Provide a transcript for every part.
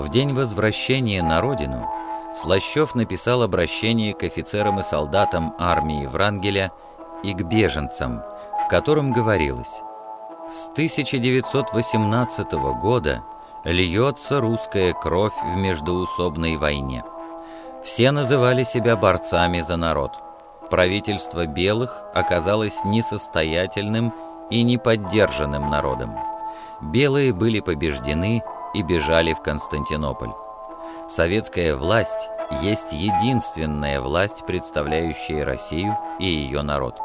В день возвращения на родину Слащев написал обращение к офицерам и солдатам армии Врангеля и к беженцам, в котором говорилось «С 1918 года льется русская кровь в междоусобной войне. Все называли себя борцами за народ. Правительство белых оказалось несостоятельным и неподдержанным народом. Белые были побеждены и бежали в Константинополь. Советская власть есть единственная власть, представляющая Россию и ее народ.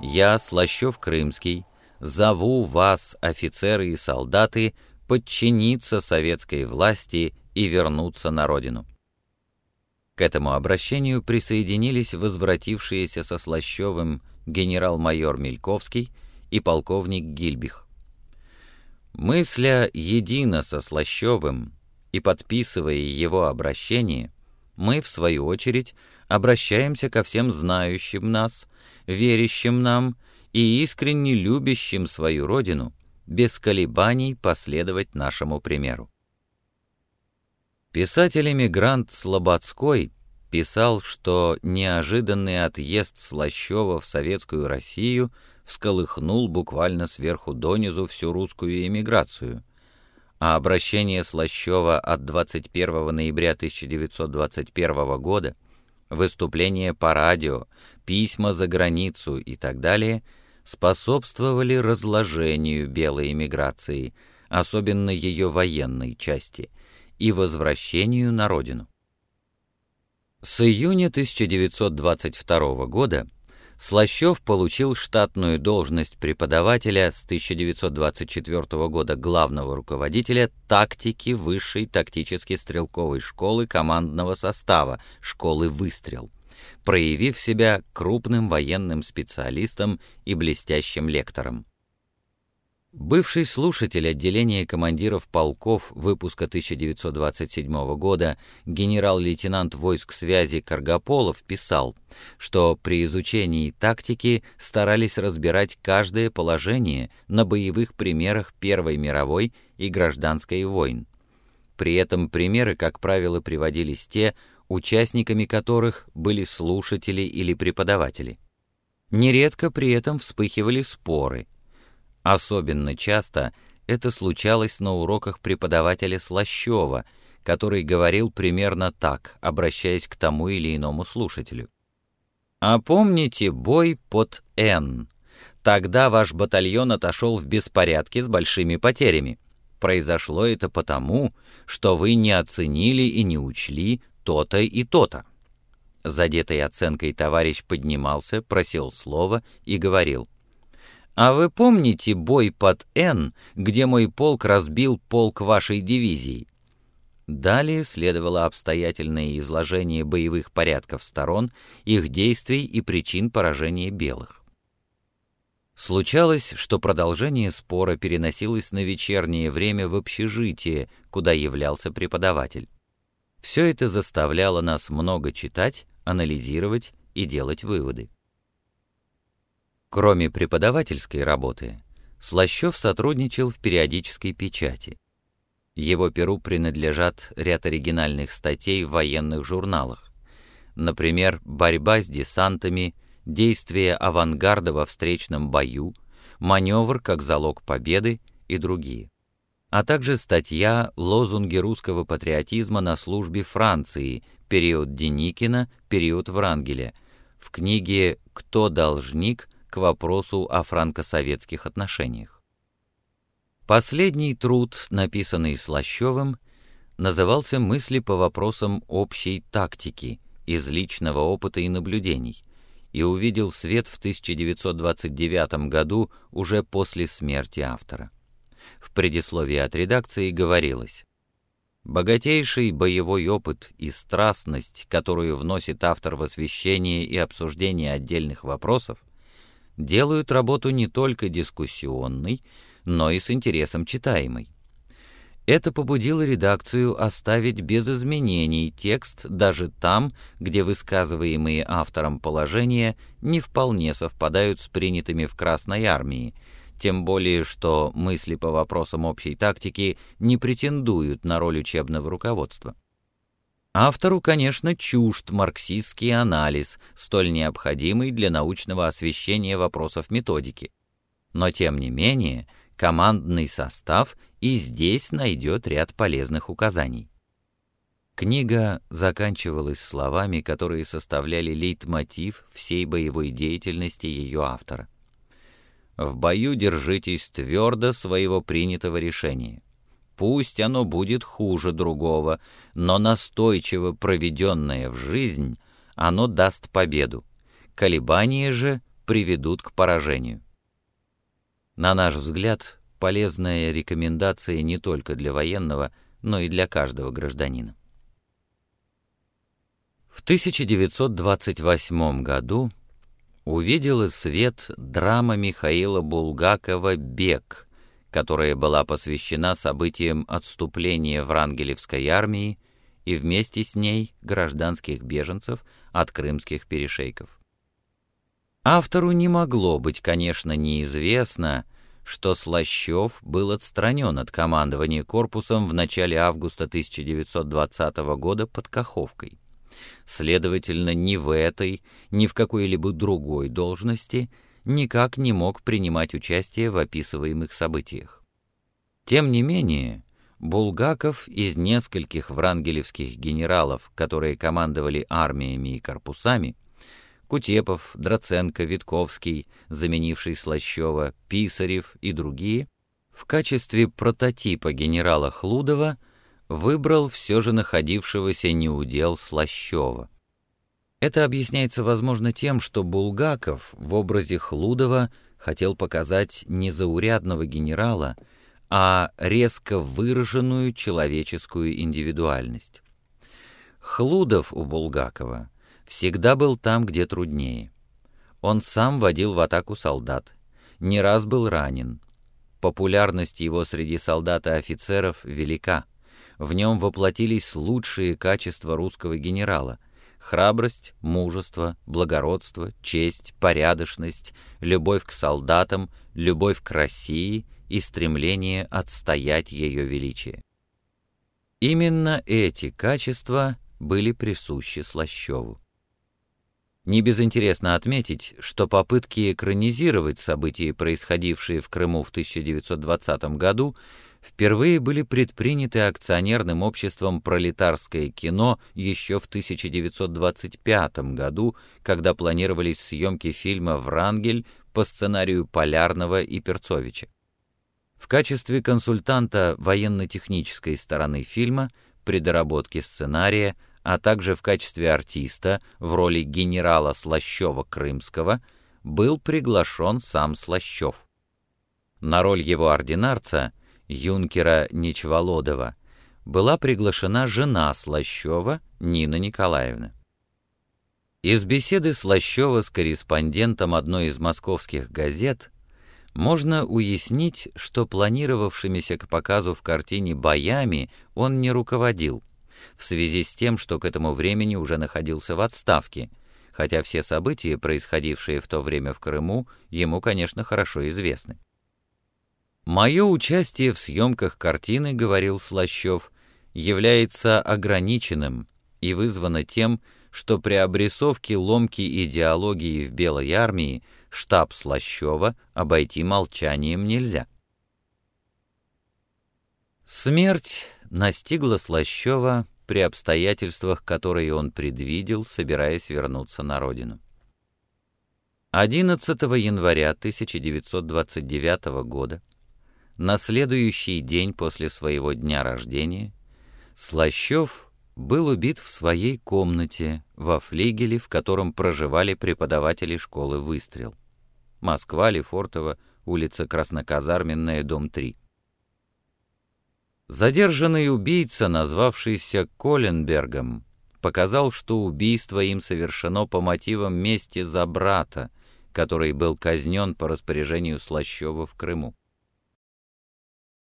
Я, Слащев-Крымский, зову вас, офицеры и солдаты, подчиниться советской власти и вернуться на родину. К этому обращению присоединились возвратившиеся со Слащевым генерал-майор Мельковский и полковник Гильбих. Мысля едино со Слащевым и подписывая его обращение, мы, в свою очередь, обращаемся ко всем знающим нас, верящим нам и искренне любящим свою родину, без колебаний последовать нашему примеру. Писатель-эмигрант Слободской писал, что неожиданный отъезд Слащева в советскую Россию – всколыхнул буквально сверху донизу всю русскую эмиграцию, а обращение Слащева от 21 ноября 1921 года, выступления по радио, письма за границу и так далее способствовали разложению белой эмиграции, особенно ее военной части, и возвращению на родину. С июня 1922 года Слащев получил штатную должность преподавателя с 1924 года главного руководителя тактики высшей тактически-стрелковой школы командного состава, школы «Выстрел», проявив себя крупным военным специалистом и блестящим лектором. Бывший слушатель отделения командиров полков выпуска 1927 года генерал-лейтенант войск связи Каргополов писал, что при изучении тактики старались разбирать каждое положение на боевых примерах Первой мировой и гражданской войн. При этом примеры, как правило, приводились те, участниками которых были слушатели или преподаватели. Нередко при этом вспыхивали споры – Особенно часто это случалось на уроках преподавателя Слащева, который говорил примерно так, обращаясь к тому или иному слушателю. «А помните бой под Н? Тогда ваш батальон отошел в беспорядке с большими потерями. Произошло это потому, что вы не оценили и не учли то-то и то-то». Задетый оценкой товарищ поднимался, просил слова и говорил. «А вы помните бой под Н, где мой полк разбил полк вашей дивизии?» Далее следовало обстоятельное изложение боевых порядков сторон, их действий и причин поражения белых. Случалось, что продолжение спора переносилось на вечернее время в общежитие, куда являлся преподаватель. Все это заставляло нас много читать, анализировать и делать выводы. Кроме преподавательской работы, Слащев сотрудничал в периодической печати. Его перу принадлежат ряд оригинальных статей в военных журналах. Например, «Борьба с десантами», «Действия авангарда во встречном бою», «Маневр как залог победы» и другие. А также статья «Лозунги русского патриотизма на службе Франции. Период Деникина. Период Врангеля» в книге «Кто должник?» К вопросу о франко-советских отношениях. Последний труд, написанный Слащевым, назывался «Мысли по вопросам общей тактики» из личного опыта и наблюдений и увидел свет в 1929 году уже после смерти автора. В предисловии от редакции говорилось Богатейший боевой опыт и страстность, которую вносит автор в освещение и обсуждение отдельных вопросов, делают работу не только дискуссионной, но и с интересом читаемой. Это побудило редакцию оставить без изменений текст даже там, где высказываемые автором положения не вполне совпадают с принятыми в Красной армии, тем более что мысли по вопросам общей тактики не претендуют на роль учебного руководства. Автору, конечно, чужд марксистский анализ, столь необходимый для научного освещения вопросов методики. Но тем не менее, командный состав и здесь найдет ряд полезных указаний. Книга заканчивалась словами, которые составляли лейтмотив всей боевой деятельности ее автора. «В бою держитесь твердо своего принятого решения. Пусть оно будет хуже другого, но настойчиво проведенное в жизнь, оно даст победу. Колебания же приведут к поражению. На наш взгляд, полезная рекомендация не только для военного, но и для каждого гражданина. В 1928 году увидела свет драма Михаила Булгакова «Бег», которая была посвящена событиям отступления Врангелевской армии и вместе с ней гражданских беженцев от крымских перешейков. Автору не могло быть, конечно, неизвестно, что Слащев был отстранен от командования корпусом в начале августа 1920 года под Каховкой. Следовательно, ни в этой, ни в какой-либо другой должности никак не мог принимать участие в описываемых событиях. Тем не менее, Булгаков из нескольких врангелевских генералов, которые командовали армиями и корпусами, Кутепов, Драценко, Витковский, заменивший Слащева, Писарев и другие, в качестве прототипа генерала Хлудова выбрал все же находившегося неудел Слащева. Это объясняется, возможно, тем, что Булгаков в образе Хлудова хотел показать не заурядного генерала, а резко выраженную человеческую индивидуальность. Хлудов у Булгакова всегда был там, где труднее. Он сам водил в атаку солдат, не раз был ранен. Популярность его среди солдат и офицеров велика. В нем воплотились лучшие качества русского генерала — храбрость, мужество, благородство, честь, порядочность, любовь к солдатам, любовь к России и стремление отстоять ее величие. Именно эти качества были присущи Слащеву. Не безинтересно отметить, что попытки экранизировать события, происходившие в Крыму в 1920 году, впервые были предприняты акционерным обществом «Пролетарское кино» еще в 1925 году, когда планировались съемки фильма «Врангель» по сценарию Полярного и Перцовича. В качестве консультанта военно-технической стороны фильма при доработке сценария, а также в качестве артиста в роли генерала Слащева-Крымского был приглашен сам Слащев. На роль его ординарца – юнкера Нечволодова, была приглашена жена Слащева Нина Николаевна. Из беседы Слащева с корреспондентом одной из московских газет можно уяснить, что планировавшимися к показу в картине боями он не руководил, в связи с тем, что к этому времени уже находился в отставке, хотя все события, происходившие в то время в Крыму, ему, конечно, хорошо известны. «Мое участие в съемках картины, — говорил Слащев, — является ограниченным и вызвано тем, что при обрисовке ломки идеологии в Белой армии штаб Слащева обойти молчанием нельзя. Смерть настигла Слащева при обстоятельствах, которые он предвидел, собираясь вернуться на родину. 11 января 1929 года на следующий день после своего дня рождения Слащев был убит в своей комнате во флигеле, в котором проживали преподаватели школы «Выстрел». Москва, Лефортово, улица Красноказарменная, дом 3. Задержанный убийца, назвавшийся Коленбергом, показал, что убийство им совершено по мотивам мести за брата, который был казнен по распоряжению Слащева в Крыму.